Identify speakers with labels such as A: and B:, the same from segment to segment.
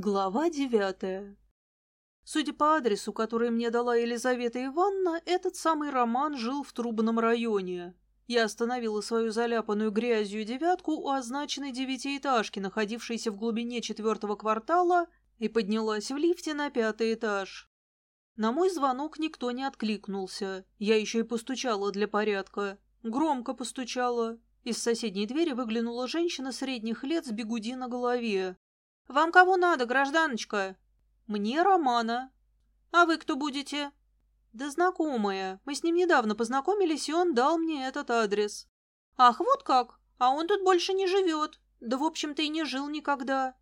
A: Глава девятая. Судя по адресу, который мне дала Елизавета Ивановна, этот самый Роман жил в Трубном районе. Я остановила свою заляпанную грязью девятку у означенной девятиэтажки, находившейся в глубине четвертого квартала, и поднялась в лифте на пятый этаж. На мой звонок никто не откликнулся. Я еще и постучала для порядка. Громко постучала. Из соседней двери выглянула женщина средних лет с бегуди на голове. «Вам кого надо, гражданочка?» «Мне Романа». «А вы кто будете?» «Да знакомая. Мы с ним недавно познакомились, и он дал мне этот адрес». «Ах, вот как! А он тут больше не живет. Да, в общем-то, и не жил никогда».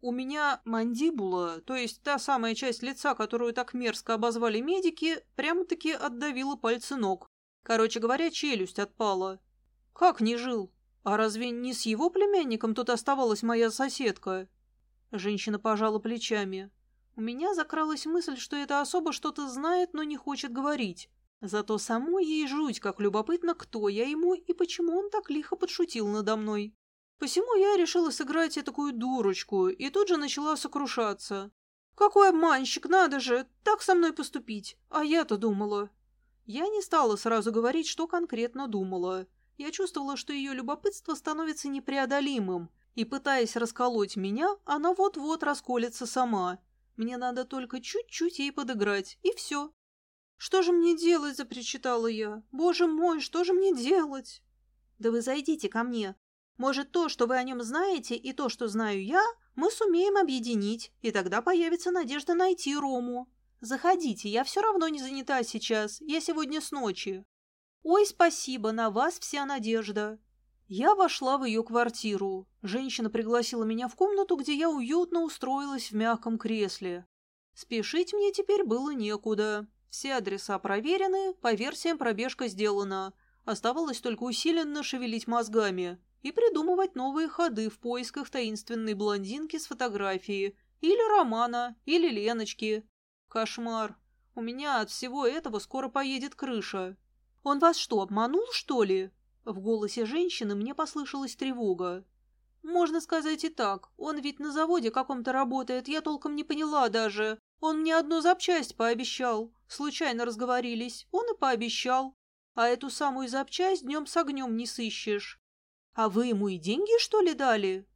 A: У меня мандибула, то есть та самая часть лица, которую так мерзко обозвали медики, прямо-таки отдавила пальцы ног. Короче говоря, челюсть отпала. Как не жил? А разве не с его племянником тут оставалась моя соседка? Женщина пожала плечами. У меня закралась мысль, что эта особа что-то знает, но не хочет говорить. Зато самой ей жуть, как любопытно, кто я ему и почему он так лихо подшутил надо мной. Посему я решила сыграть и такую дурочку, и тут же начала сокрушаться. «Какой обманщик, надо же, так со мной поступить! А я-то думала...» Я не стала сразу говорить, что конкретно думала. Я чувствовала, что ее любопытство становится непреодолимым, и, пытаясь расколоть меня, она вот-вот расколется сама. Мне надо только чуть-чуть ей подыграть, и все. «Что же мне делать?» – запричитала я. «Боже мой, что же мне делать?» «Да вы зайдите ко мне. Может, то, что вы о нем знаете, и то, что знаю я, мы сумеем объединить, и тогда появится надежда найти Рому. Заходите, я все равно не занята сейчас, я сегодня с ночи». «Ой, спасибо, на вас вся надежда». Я вошла в ее квартиру. Женщина пригласила меня в комнату, где я уютно устроилась в мягком кресле. Спешить мне теперь было некуда. Все адреса проверены, по версиям пробежка сделана. Оставалось только усиленно шевелить мозгами и придумывать новые ходы в поисках таинственной блондинки с фотографии, или Романа, или Леночки. Кошмар. У меня от всего этого скоро поедет крыша. Он вас что, обманул, что ли? В голосе женщины мне послышалась тревога. «Можно сказать и так. Он ведь на заводе каком-то работает, я толком не поняла даже. Он мне одну запчасть пообещал. Случайно разговорились, он и пообещал. А эту самую запчасть днем с огнем не сыщешь. А вы ему и деньги, что ли, дали?»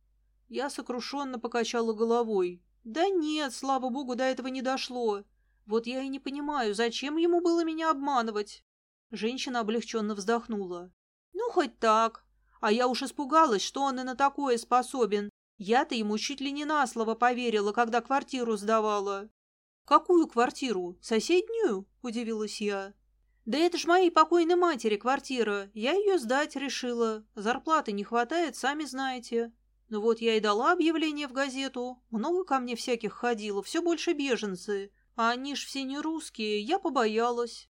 A: Я сокрушенно покачала головой. «Да нет, слава богу, до этого не дошло. Вот я и не понимаю, зачем ему было меня обманывать?» Женщина облегченно вздохнула. Ну, хоть так. А я уж испугалась, что он и на такое способен. Я-то ему чуть ли не на слово поверила, когда квартиру сдавала. «Какую квартиру? Соседнюю?» – удивилась я. «Да это ж моей покойной матери квартира. Я ее сдать решила. Зарплаты не хватает, сами знаете. Ну вот я и дала объявление в газету. Много ко мне всяких ходило, все больше беженцы. А они ж все не русские, я побоялась.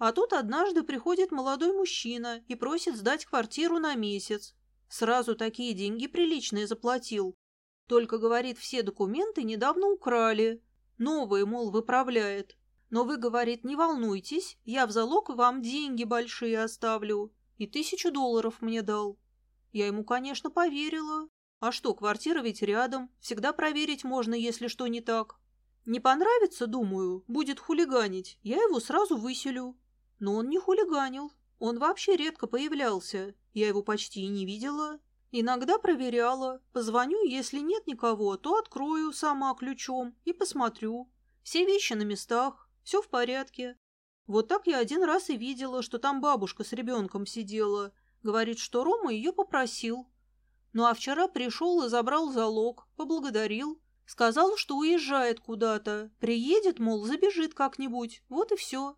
A: А тут однажды приходит молодой мужчина и просит сдать квартиру на месяц. Сразу такие деньги приличные заплатил. Только, говорит, все документы недавно украли. Новые, мол, выправляет. Но вы, говорит, не волнуйтесь, я в залог вам деньги большие оставлю. И тысячу долларов мне дал. Я ему, конечно, поверила. А что, квартира ведь рядом, всегда проверить можно, если что не так. Не понравится, думаю, будет хулиганить, я его сразу выселю. Но он не хулиганил. Он вообще редко появлялся. Я его почти и не видела. Иногда проверяла. Позвоню, если нет никого, то открою сама ключом и посмотрю. Все вещи на местах, все в порядке. Вот так я один раз и видела, что там бабушка с ребенком сидела. Говорит, что Рома ее попросил. Ну а вчера пришел и забрал залог, поблагодарил. Сказал, что уезжает куда-то. Приедет, мол, забежит как-нибудь. Вот и все.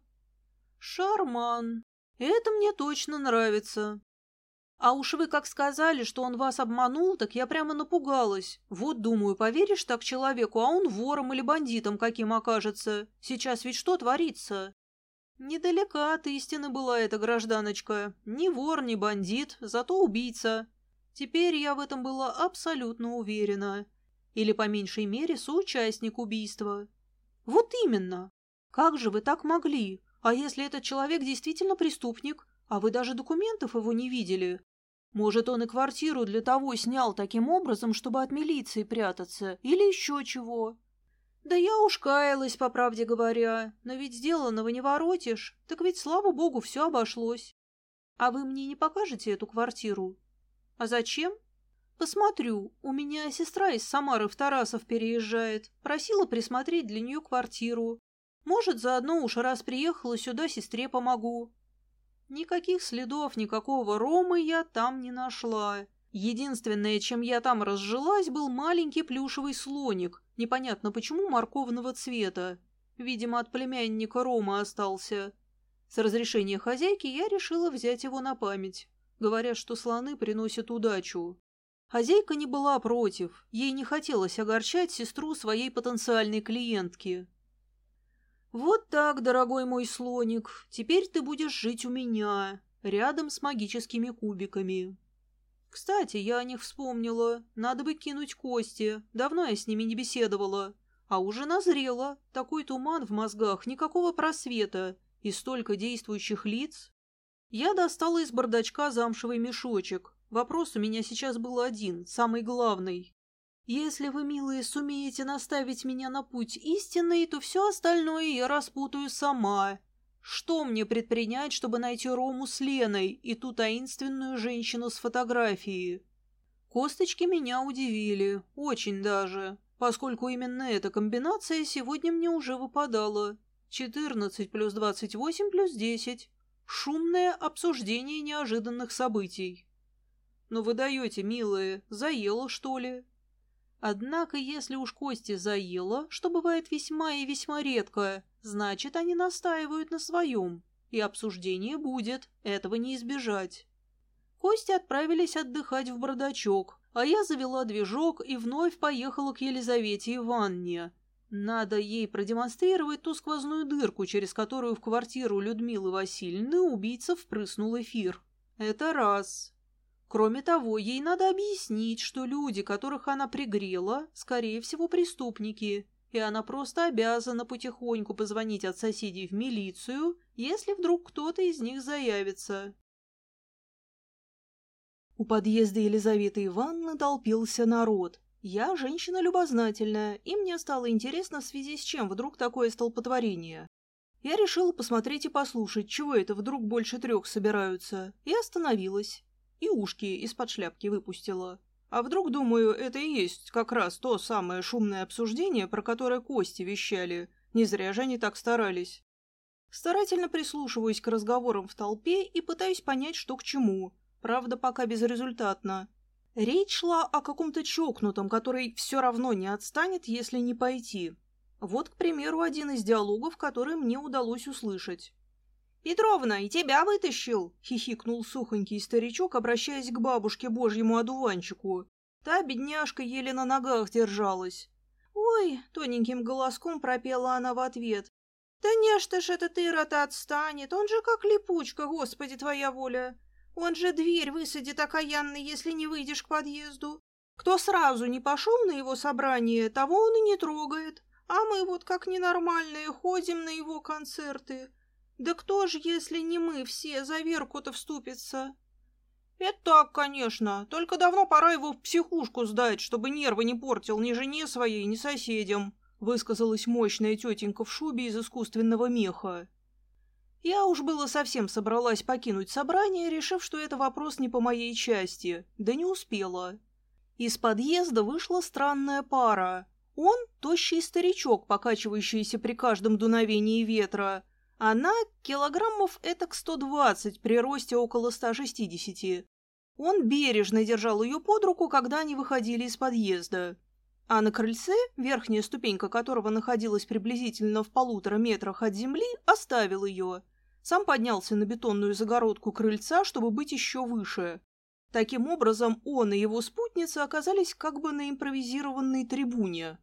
A: «Шарман. Это мне точно нравится. А уж вы как сказали, что он вас обманул, так я прямо напугалась. Вот, думаю, поверишь так человеку, а он вором или бандитом каким окажется. Сейчас ведь что творится?» Недалека от истины была эта гражданочка. Ни вор, ни бандит, зато убийца. Теперь я в этом была абсолютно уверена. Или, по меньшей мере, соучастник убийства. Вот именно. Как же вы так могли? А если этот человек действительно преступник, а вы даже документов его не видели? Может, он и квартиру для того снял таким образом, чтобы от милиции прятаться, или еще чего. Да я уж каялась, по правде говоря, но ведь сделанного не воротишь, так ведь, слава богу, все обошлось. А вы мне не покажете эту квартиру? А зачем? Посмотрю, у меня сестра из Самары в Тарасов переезжает, просила присмотреть для нее квартиру. Может, заодно уж раз приехала сюда, сестре помогу. Никаких следов, никакого Ромы я там не нашла. Единственное, чем я там разжилась, был маленький плюшевый слоник, непонятно почему морковного цвета. Видимо, от племянника Рома остался. С разрешения хозяйки я решила взять его на память. Говорят, что слоны приносят удачу. Хозяйка не была против, ей не хотелось огорчать сестру своей потенциальной клиентки. «Вот так, дорогой мой слоник, теперь ты будешь жить у меня, рядом с магическими кубиками». «Кстати, я о них вспомнила. Надо бы кинуть кости. Давно я с ними не беседовала. А уже назрела. Такой туман в мозгах, никакого просвета. И столько действующих лиц». Я достала из бардачка замшевый мешочек. Вопрос у меня сейчас был один, самый главный. Если вы, милые, сумеете наставить меня на путь истинный, то все остальное я распутаю сама. Что мне предпринять, чтобы найти Рому с Леной и ту таинственную женщину с фотографией? Косточки меня удивили, очень даже, поскольку именно эта комбинация сегодня мне уже выпадала. 14 плюс 28 плюс 10. Шумное обсуждение неожиданных событий. «Ну вы даете, милые, заело, что ли? Однако, если уж Кости заело, что бывает весьма и весьма редко, значит, они настаивают на своем, и обсуждение будет, этого не избежать. Кости отправились отдыхать в бардачок, а я завела движок и вновь поехала к Елизавете Ивановне. Надо ей продемонстрировать ту сквозную дырку, через которую в квартиру Людмилы Васильевны убийца впрыснул эфир. Это раз. Кроме того, ей надо объяснить, что люди, которых она пригрела, скорее всего, преступники, и она просто обязана потихоньку позвонить от соседей в милицию, если вдруг кто-то из них заявится. У подъезда Елизаветы Ивановны толпился народ. Я женщина любознательная, и мне стало интересно, в связи с чем вдруг такое столпотворение. Я решила посмотреть и послушать, чего это вдруг больше трех собираются, и остановилась и ушки из-под шляпки выпустила. А вдруг, думаю, это и есть как раз то самое шумное обсуждение, про которое Кости вещали. Не зря же они так старались. Старательно прислушиваюсь к разговорам в толпе и пытаюсь понять, что к чему. Правда, пока безрезультатно. Речь шла о каком-то чокнутом, который все равно не отстанет, если не пойти. Вот, к примеру, один из диалогов, который мне удалось услышать. «Петровна, и тебя вытащил!» — хихикнул сухонький старичок, обращаясь к бабушке божьему одуванчику. Та бедняжка еле на ногах держалась. «Ой!» — тоненьким голоском пропела она в ответ. «Да не ж ж этот Ирод отстанет, он же как липучка, господи твоя воля! Он же дверь высадит окаянный, если не выйдешь к подъезду. Кто сразу не пошел на его собрание, того он и не трогает, а мы вот как ненормальные ходим на его концерты». Да кто же, если не мы все, за Верку-то вступится? Это так, конечно, только давно пора его в психушку сдать, чтобы нервы не портил ни жене своей, ни соседям, высказалась мощная тетенька в шубе из искусственного меха. Я уж было совсем собралась покинуть собрание, решив, что это вопрос не по моей части, да не успела. Из подъезда вышла странная пара. Он — тощий старичок, покачивающийся при каждом дуновении ветра, она килограммов этак 120 при росте около 160. Он бережно держал ее под руку, когда они выходили из подъезда. А на крыльце, верхняя ступенька которого находилась приблизительно в полутора метрах от земли, оставил ее. Сам поднялся на бетонную загородку крыльца, чтобы быть еще выше. Таким образом, он и его спутница оказались как бы на импровизированной трибуне.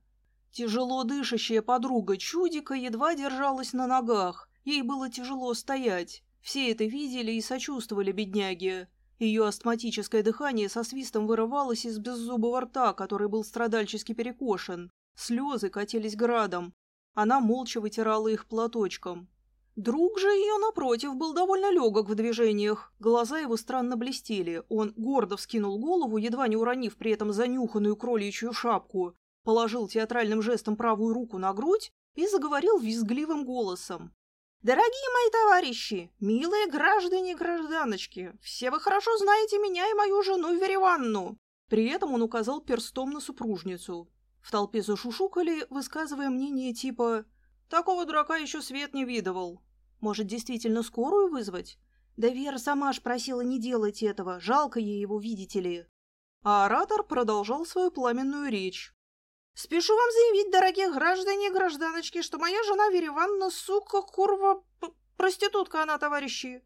A: Тяжело дышащая подруга чудика едва держалась на ногах, Ей было тяжело стоять. Все это видели и сочувствовали бедняге. Ее астматическое дыхание со свистом вырывалось из беззубого рта, который был страдальчески перекошен. Слезы катились градом. Она молча вытирала их платочком. Друг же ее, напротив, был довольно легок в движениях. Глаза его странно блестели. Он гордо вскинул голову, едва не уронив при этом занюханную кроличью шапку, положил театральным жестом правую руку на грудь и заговорил визгливым голосом. «Дорогие мои товарищи, милые граждане и гражданочки, все вы хорошо знаете меня и мою жену Вереванну!» При этом он указал перстом на супружницу. В толпе зашушукали, высказывая мнение типа «Такого дурака еще свет не видывал». Может, действительно скорую вызвать? Да Вера сама ж просила не делать этого, жалко ей его, видите ли. А оратор продолжал свою пламенную речь. «Спешу вам заявить, дорогие граждане и гражданочки, что моя жена Вера сука, курва, проститутка она, товарищи!»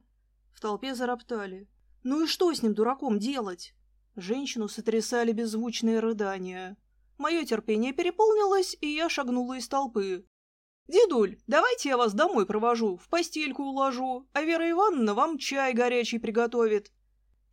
A: В толпе зароптали. «Ну и что с ним, дураком, делать?» Женщину сотрясали беззвучные рыдания. Мое терпение переполнилось, и я шагнула из толпы. «Дедуль, давайте я вас домой провожу, в постельку уложу, а Вера Ивановна вам чай горячий приготовит».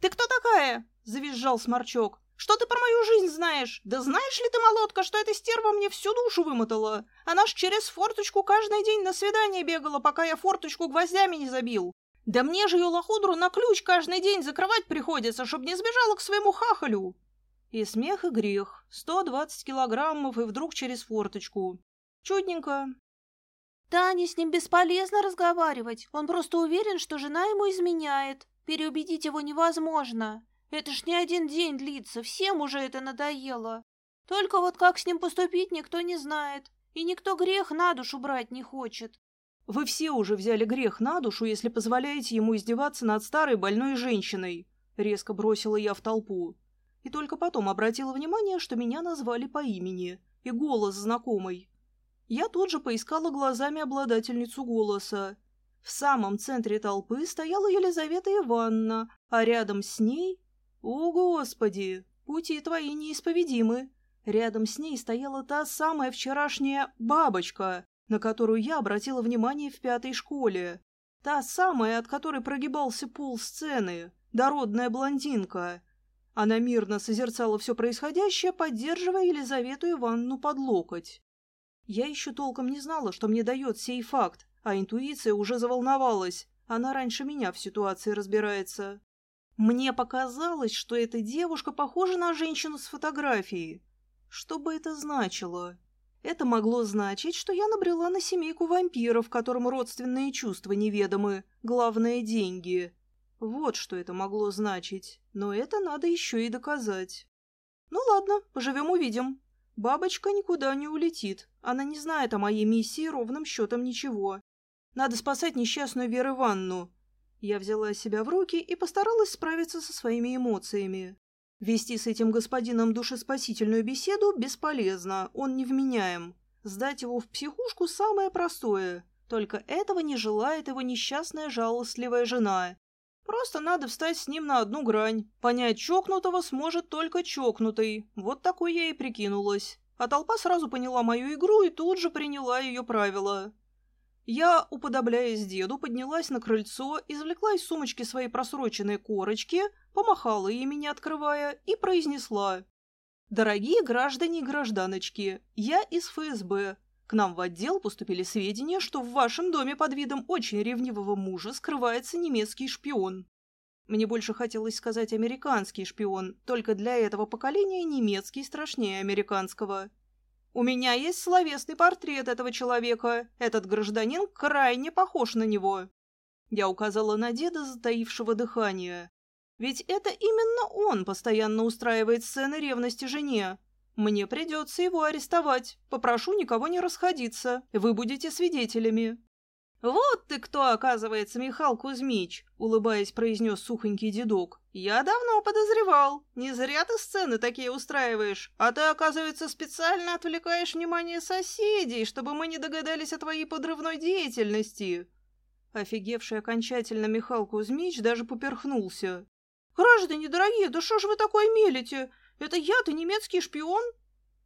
A: «Ты кто такая?» — завизжал Сморчок. «Что ты про мою жизнь знаешь? Да знаешь ли ты, молотка, что эта стерва мне всю душу вымотала? Она ж через форточку каждый день на свидание бегала, пока я форточку гвоздями не забил. Да мне же ее лохудру на ключ каждый день закрывать приходится, чтоб не сбежала к своему хахалю». И смех, и грех. Сто двадцать килограммов, и вдруг через форточку. Чудненько.
B: Тане с ним бесполезно разговаривать. Он просто уверен, что жена ему изменяет. Переубедить его невозможно. Это ж не один день длится, всем уже это надоело. Только вот как с ним поступить, никто не знает. И никто грех на душу брать не хочет.
A: Вы все уже взяли грех на душу, если позволяете ему издеваться над старой больной женщиной. Резко бросила я в толпу. И только потом обратила внимание, что меня назвали по имени. И голос знакомый. Я тут же поискала глазами обладательницу голоса. В самом центре толпы стояла Елизавета Ивановна, а рядом с ней... О, Господи! Пути твои неисповедимы! Рядом с ней стояла та самая вчерашняя бабочка, на которую я обратила внимание в пятой школе. Та самая, от которой прогибался пол сцены, дородная блондинка. Она мирно созерцала все происходящее, поддерживая Елизавету Ивановну под локоть. Я еще толком не знала, что мне дает сей факт, а интуиция уже заволновалась. Она раньше меня в ситуации разбирается. Мне показалось, что эта девушка похожа на женщину с фотографии. Что бы это значило? Это могло значить, что я набрела на семейку вампиров, которым родственные чувства неведомы, главное – деньги. Вот что это могло значить, но это надо еще и доказать. Ну ладно, поживем-увидим. Бабочка никуда не улетит. Она не знает о моей миссии ровным счетом ничего. Надо спасать несчастную Веру Ивановну. Я взяла себя в руки и постаралась справиться со своими эмоциями. Вести с этим господином душеспасительную беседу бесполезно, он невменяем. Сдать его в психушку самое простое. Только этого не желает его несчастная жалостливая жена. Просто надо встать с ним на одну грань. Понять чокнутого сможет только чокнутый. Вот такой я и прикинулась. А толпа сразу поняла мою игру и тут же приняла ее правила. Я, уподобляясь деду, поднялась на крыльцо, извлекла из сумочки свои просроченные корочки, помахала ими, не открывая, и произнесла. «Дорогие граждане и гражданочки, я из ФСБ. К нам в отдел поступили сведения, что в вашем доме под видом очень ревнивого мужа скрывается немецкий шпион. Мне больше хотелось сказать американский шпион, только для этого поколения немецкий страшнее американского. У меня есть словесный портрет этого человека. Этот гражданин крайне похож на него. Я указала на деда, затаившего дыхание. Ведь это именно он постоянно устраивает сцены ревности жене, мне придется его арестовать. Попрошу никого не расходиться. Вы будете свидетелями». «Вот ты кто, оказывается, Михал Кузьмич!» — улыбаясь, произнес сухонький дедок. «Я давно подозревал. Не зря ты сцены такие устраиваешь, а ты, оказывается, специально отвлекаешь внимание соседей, чтобы мы не догадались о твоей подрывной деятельности». Офигевший окончательно Михал Кузьмич даже поперхнулся. «Граждане дорогие, да что ж вы такое мелите? Это я-то немецкий шпион?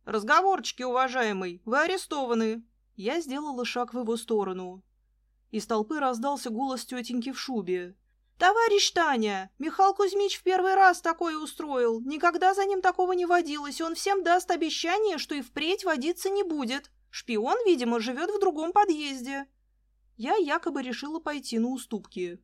A: Разговорчики, уважаемый, вы арестованы. Я сделала шаг в его сторону. Из толпы раздался голос тетеньки в шубе. «Товарищ Таня, Михаил Кузьмич в первый раз такое устроил. Никогда за ним такого не водилось, он всем даст обещание, что и впредь водиться не будет. Шпион, видимо, живет в другом подъезде». Я якобы решила пойти на уступки.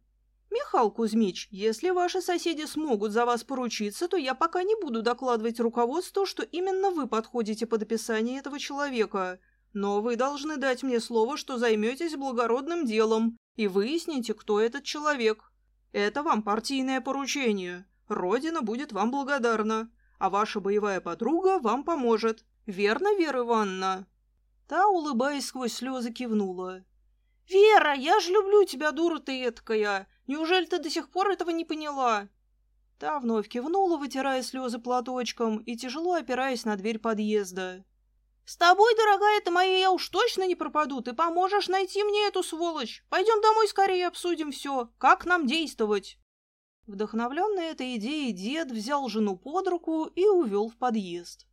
A: «Михаил Кузьмич, если ваши соседи смогут за вас поручиться, то я пока не буду докладывать руководству, что именно вы подходите под описание этого человека. Но вы должны дать мне слово, что займетесь благородным делом и выясните, кто этот человек. Это вам партийное поручение. Родина будет вам благодарна, а ваша боевая подруга вам поможет. Верно, Вера Ивановна?» Та, улыбаясь сквозь слезы, кивнула. «Вера, я же люблю тебя, дура ты эткая! Неужели ты до сих пор этого не поняла?» Та вновь кивнула, вытирая слезы платочком и тяжело опираясь на дверь подъезда. «С тобой, дорогая ты моя, я уж точно не пропаду. Ты поможешь найти мне эту сволочь. Пойдем домой скорее обсудим все. Как нам действовать?» Вдохновленный этой идеей дед взял жену под руку и увел в подъезд.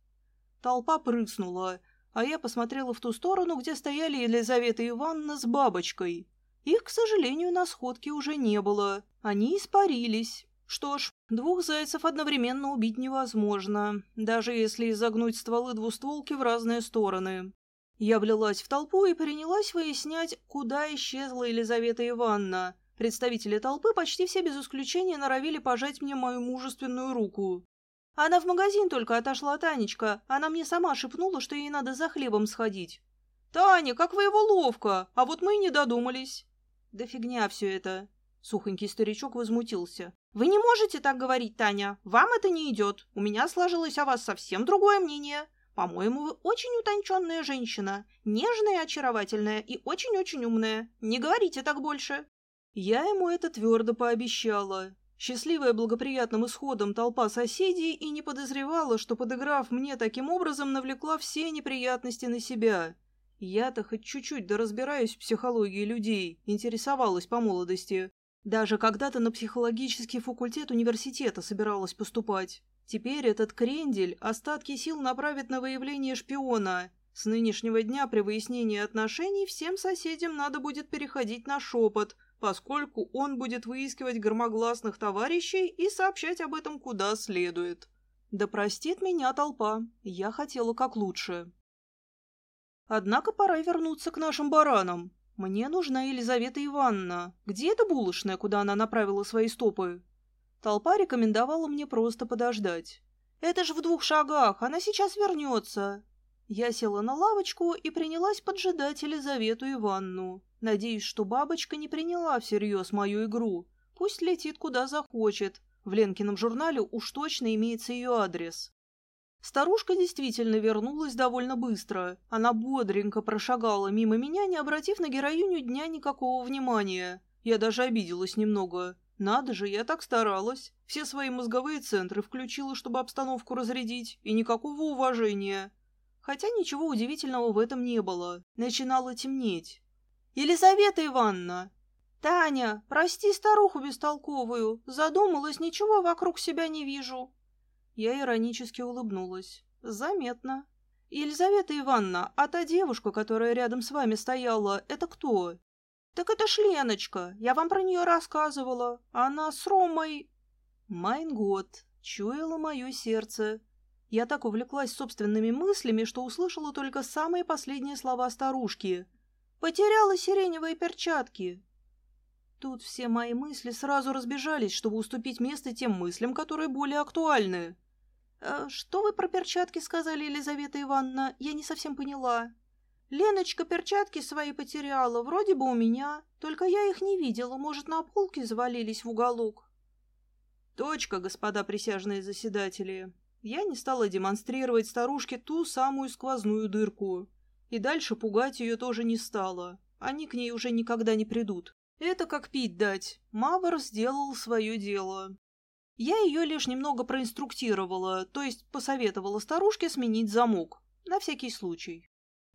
A: Толпа прыснула, а я посмотрела в ту сторону, где стояли Елизавета Ивановна с бабочкой. Их, к сожалению, на сходке уже не было. Они испарились. Что ж, двух зайцев одновременно убить невозможно, даже если изогнуть стволы двустволки в разные стороны. Я влилась в толпу и принялась выяснять, куда исчезла Елизавета Ивановна. Представители толпы почти все без исключения норовили пожать мне мою мужественную руку. Она в магазин только отошла, Танечка. Она мне сама шепнула, что ей надо за хлебом сходить. «Таня, как вы его ловко! А вот мы и не додумались!» «Да фигня все это!» Сухонький старичок возмутился. «Вы не можете так говорить, Таня. Вам это не идет. У меня сложилось о вас совсем другое мнение. По-моему, вы очень утонченная женщина. Нежная очаровательная, и очень-очень умная. Не говорите так больше». Я ему это твердо пообещала. Счастливая благоприятным исходом толпа соседей и не подозревала, что, подыграв мне таким образом, навлекла все неприятности на себя. Я-то хоть чуть-чуть да разбираюсь в психологии людей, интересовалась по молодости. Даже когда-то на психологический факультет университета собиралась поступать. Теперь этот крендель остатки сил направит на выявление шпиона. С нынешнего дня при выяснении отношений всем соседям надо будет переходить на шепот, поскольку он будет выискивать громогласных товарищей и сообщать об этом куда следует. Да простит меня толпа, я хотела как лучше. Однако пора вернуться к нашим баранам. Мне нужна Елизавета Ивановна. Где эта булочная, куда она направила свои стопы? Толпа рекомендовала мне просто подождать. Это ж в двух шагах, она сейчас вернется. Я села на лавочку и принялась поджидать Елизавету Ивановну. Надеюсь, что бабочка не приняла всерьез мою игру. Пусть летит куда захочет. В Ленкином журнале уж точно имеется ее адрес. Старушка действительно вернулась довольно быстро. Она бодренько прошагала мимо меня, не обратив на героиню дня никакого внимания. Я даже обиделась немного. Надо же, я так старалась. Все свои мозговые центры включила, чтобы обстановку разрядить, и никакого уважения. Хотя ничего удивительного в этом не было. Начинало темнеть. «Елизавета Ивановна!» «Таня, прости старуху бестолковую. Задумалась, ничего вокруг себя не вижу. Я иронически улыбнулась. «Заметно. Елизавета Ивановна, а та девушка, которая рядом с вами стояла, это кто?» «Так это ж Леночка. Я вам про нее рассказывала. Она с Ромой...» «Майн год. Чуяло мое сердце. Я так увлеклась собственными мыслями, что услышала только самые последние слова старушки. «Потеряла сиреневые перчатки». Тут все мои мысли сразу разбежались, чтобы уступить место тем мыслям, которые более актуальны. Э, «Что вы про перчатки сказали, Елизавета Ивановна? Я не совсем поняла». «Леночка перчатки свои потеряла, вроде бы у меня, только я их не видела, может, на полке завалились в уголок». «Точка, господа присяжные заседатели. Я не стала демонстрировать старушке ту самую сквозную дырку. И дальше пугать ее тоже не стала. Они к ней уже никогда не придут. Это как пить дать. Мавр сделал свое дело. Я ее лишь немного проинструктировала, то есть посоветовала старушке сменить замок, на всякий случай.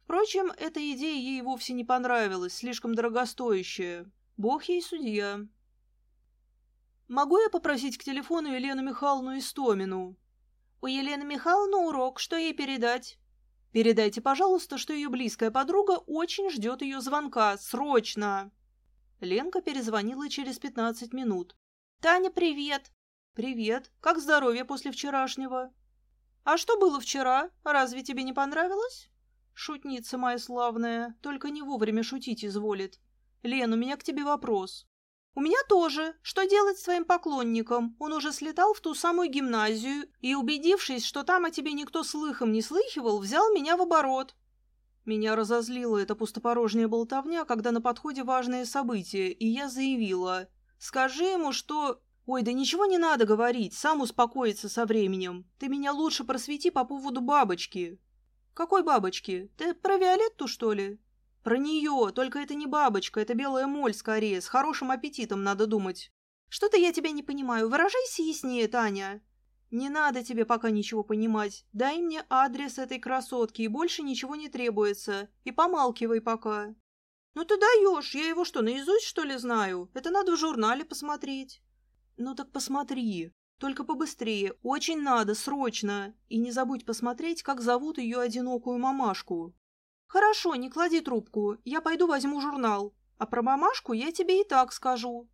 A: Впрочем, эта идея ей вовсе не понравилась, слишком дорогостоящая. Бог ей судья. «Могу я попросить к телефону Елену Михайловну Истомину?» «У Елены Михайловны урок, что ей передать?» «Передайте, пожалуйста, что ее близкая подруга очень ждет ее звонка. Срочно!» Ленка перезвонила через пятнадцать минут. «Таня, привет! «Привет. Как здоровье после вчерашнего?» «А что было вчера? Разве тебе не понравилось?» «Шутница моя славная, только не вовремя шутить изволит. Лен, у меня к тебе вопрос. У меня тоже. Что делать с твоим поклонником? Он уже слетал в ту самую гимназию и, убедившись, что там о тебе никто слыхом не слыхивал, взял меня в оборот. Меня разозлила эта пустопорожняя болтовня, когда на подходе важное событие, и я заявила. «Скажи ему, что...» «Ой, да ничего не надо говорить, сам успокоится со временем. Ты меня лучше просвети по поводу бабочки». «Какой бабочки? Ты про Виолетту, что ли?» «Про нее, только это не бабочка, это белая моль скорее, с хорошим аппетитом, надо думать». «Что-то я тебя не понимаю, выражайся яснее, Таня». «Не надо тебе пока ничего понимать. Дай мне адрес этой красотки, и больше ничего не требуется. И помалкивай пока». «Ну ты даешь, я его что, наизусть, что ли, знаю? Это надо в журнале посмотреть». «Ну так посмотри. Только побыстрее. Очень надо, срочно. И не забудь посмотреть, как зовут ее одинокую мамашку». «Хорошо, не клади трубку. Я пойду возьму журнал. А про мамашку я тебе и так скажу».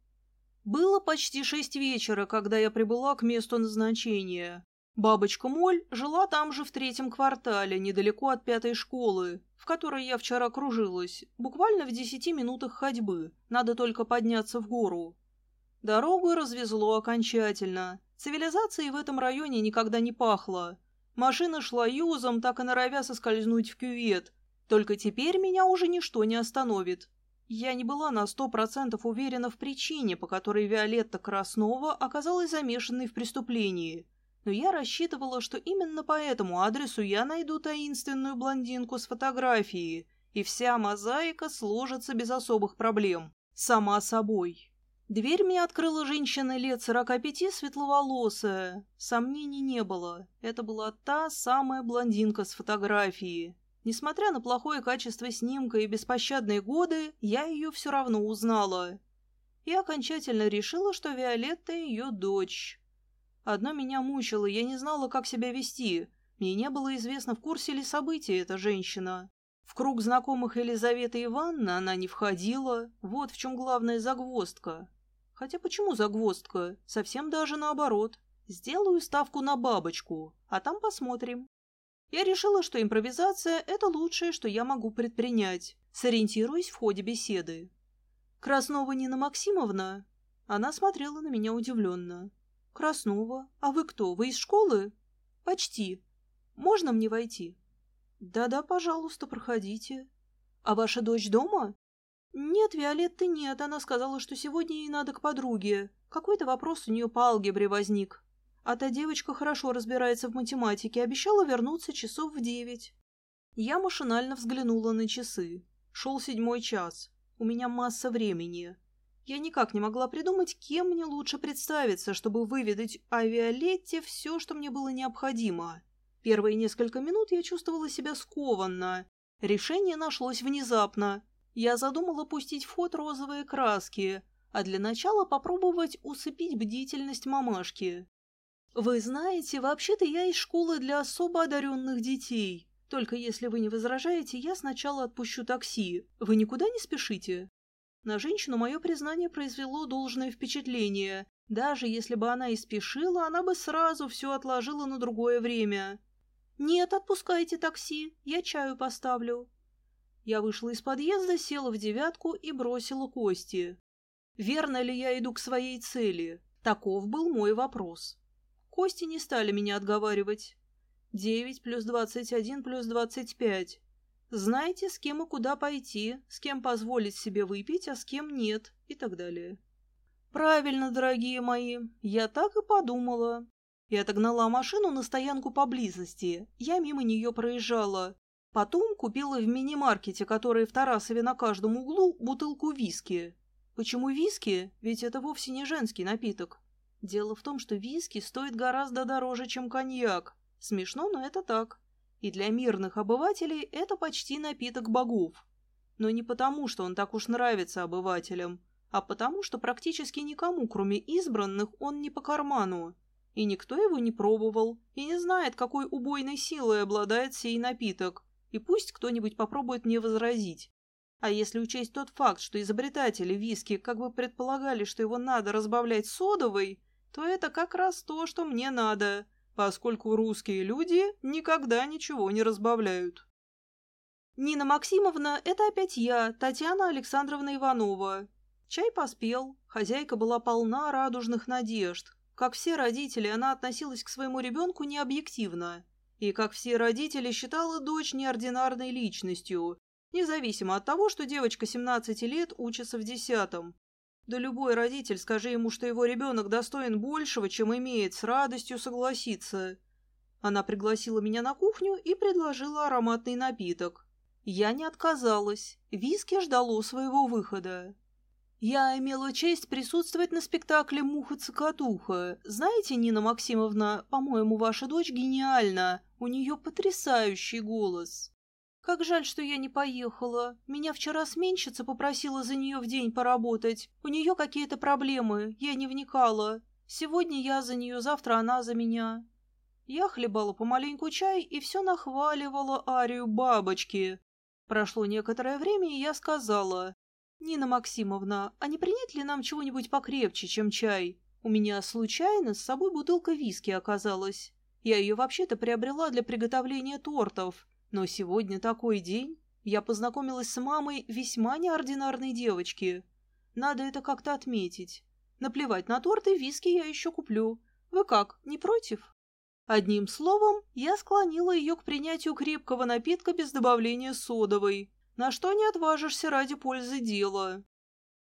A: Было почти шесть вечера, когда я прибыла к месту назначения. Бабочка Моль жила там же в третьем квартале, недалеко от пятой школы, в которой я вчера кружилась, буквально в десяти минутах ходьбы, надо только подняться в гору. Дорогу развезло окончательно. Цивилизацией в этом районе никогда не пахло. Машина шла юзом, так и норовя соскользнуть в кювет. Только теперь меня уже ничто не остановит. Я не была на сто процентов уверена в причине, по которой Виолетта Краснова оказалась замешанной в преступлении. Но я рассчитывала, что именно по этому адресу я найду таинственную блондинку с фотографией, и вся мозаика сложится без особых проблем. Сама собой. Дверь мне открыла женщина лет сорока пяти, светловолосая. Сомнений не было. Это была та самая блондинка с фотографии. Несмотря на плохое качество снимка и беспощадные годы, я ее все равно узнала. И окончательно решила, что Виолетта ее дочь. Одно меня мучило, я не знала, как себя вести. Мне не было известно, в курсе ли событий эта женщина. В круг знакомых Елизаветы Ивановны она не входила. Вот в чем главная загвоздка. Хотя почему загвоздка? Совсем даже наоборот. Сделаю ставку на бабочку, а там посмотрим. Я решила, что импровизация – это лучшее, что я могу предпринять, сориентируясь в ходе беседы. «Краснова Нина Максимовна?» Она смотрела на меня удивленно. «Краснова? А вы кто? Вы из школы?» «Почти. Можно мне войти?» «Да-да, пожалуйста, проходите». «А ваша дочь дома?» «Нет, Виолетты нет. Она сказала, что сегодня ей надо к подруге. Какой-то вопрос у нее по алгебре возник. А та девочка хорошо разбирается в математике, обещала вернуться часов в девять. Я машинально взглянула на часы. Шел седьмой час. У меня масса времени. Я никак не могла придумать, кем мне лучше представиться, чтобы выведать о Виолетте все, что мне было необходимо. Первые несколько минут я чувствовала себя скованно. Решение нашлось внезапно. Я задумала пустить в ход розовые краски, а для начала попробовать усыпить бдительность мамашки. «Вы знаете, вообще-то я из школы для особо одаренных детей. Только если вы не возражаете, я сначала отпущу такси. Вы никуда не спешите?» На женщину мое признание произвело должное впечатление. Даже если бы она и спешила, она бы сразу все отложила на другое время. «Нет, отпускайте такси, я чаю поставлю». Я вышла из подъезда, села в девятку и бросила кости. Верно ли я иду к своей цели? Таков был мой вопрос. Кости не стали меня отговаривать. Девять плюс двадцать один плюс двадцать пять. Знаете, с кем и куда пойти, с кем позволить себе выпить, а с кем нет, и так далее. Правильно, дорогие мои, я так и подумала. И отогнала машину на стоянку поблизости. Я мимо нее проезжала. Потом купила в мини-маркете, который в Тарасове на каждом углу, бутылку виски. Почему виски? Ведь это вовсе не женский напиток. Дело в том, что виски стоит гораздо дороже, чем коньяк. Смешно, но это так. И для мирных обывателей это почти напиток богов. Но не потому, что он так уж нравится обывателям, а потому, что практически никому, кроме избранных, он не по карману. И никто его не пробовал, и не знает, какой убойной силой обладает сей напиток. И пусть кто-нибудь попробует мне возразить. А если учесть тот факт, что изобретатели виски как бы предполагали, что его надо разбавлять содовой, то это как раз то, что мне надо, поскольку русские люди никогда ничего не разбавляют. Нина Максимовна, это опять я, Татьяна Александровна Иванова. Чай поспел, хозяйка была полна радужных надежд. Как все родители, она относилась к своему ребенку необъективно. И, как все родители, считала дочь неординарной личностью, независимо от того, что девочка 17 лет учится в десятом. Да любой родитель, скажи ему, что его ребенок достоин большего, чем имеет, с радостью согласится. Она пригласила меня на кухню и предложила ароматный напиток. Я не отказалась. Виски ждало своего выхода. Я имела честь присутствовать на спектакле «Муха-цокотуха». Знаете, Нина Максимовна, по-моему, ваша дочь гениальна. У нее потрясающий голос. Как жаль, что я не поехала. Меня вчера сменщица попросила за нее в день поработать. У нее какие-то проблемы, я не вникала. Сегодня я за нее, завтра она за меня. Я хлебала помаленьку чай и все нахваливала арию бабочки. Прошло некоторое время, и я сказала, «Нина Максимовна, а не принять ли нам чего-нибудь покрепче, чем чай? У меня случайно с собой бутылка виски оказалась. Я ее вообще-то приобрела для приготовления тортов, но сегодня такой день. Я познакомилась с мамой весьма неординарной девочки. Надо это как-то отметить. Наплевать на торт и виски я еще куплю. Вы как, не против?» Одним словом, я склонила ее к принятию крепкого напитка без добавления содовой, на что не отважишься ради пользы дела.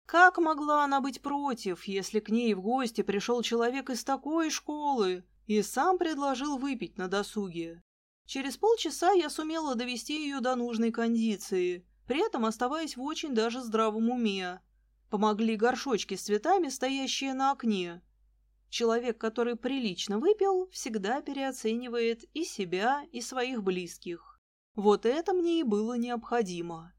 A: Как могла она быть против, если к ней в гости пришел человек из такой школы и сам предложил выпить на досуге? Через полчаса я сумела довести ее до нужной кондиции, при этом оставаясь в очень даже здравом уме. Помогли горшочки с цветами, стоящие на окне, Человек, который прилично выпил, всегда переоценивает и себя, и своих близких. Вот это мне и было необходимо.